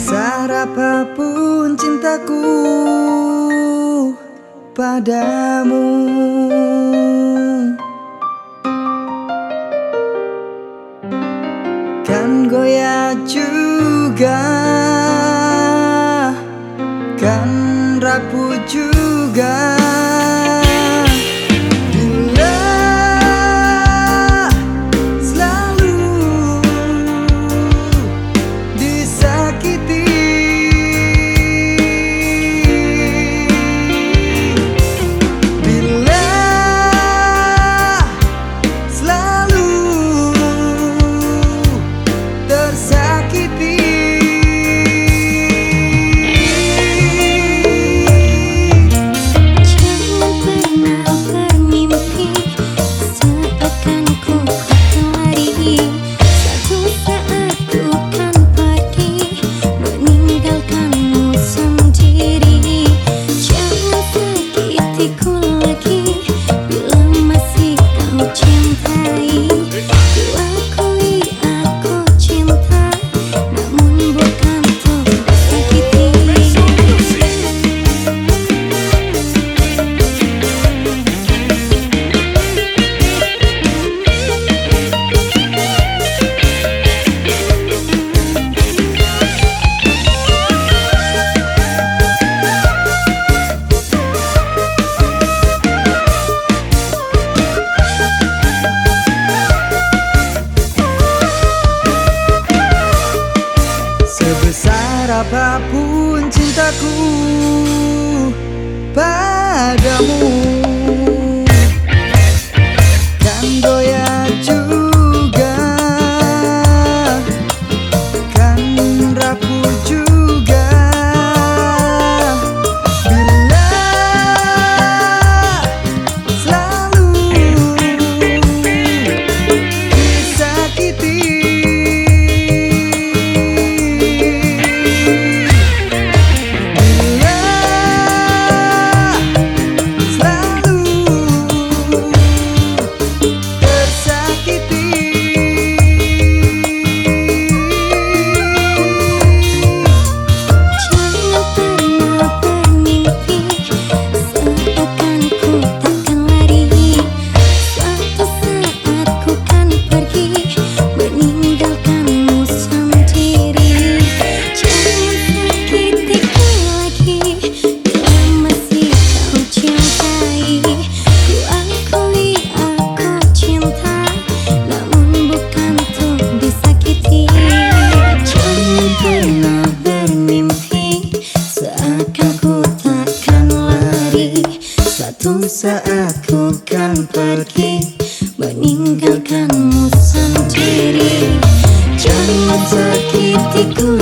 Sebesar apa pun cintaku padamu. Kan goyah juga Kan rapuh juga hatiku lagi apa pun cintaku padamu saat ku kan pergi Meninggalkanmu sendiri. Jangan sakitiku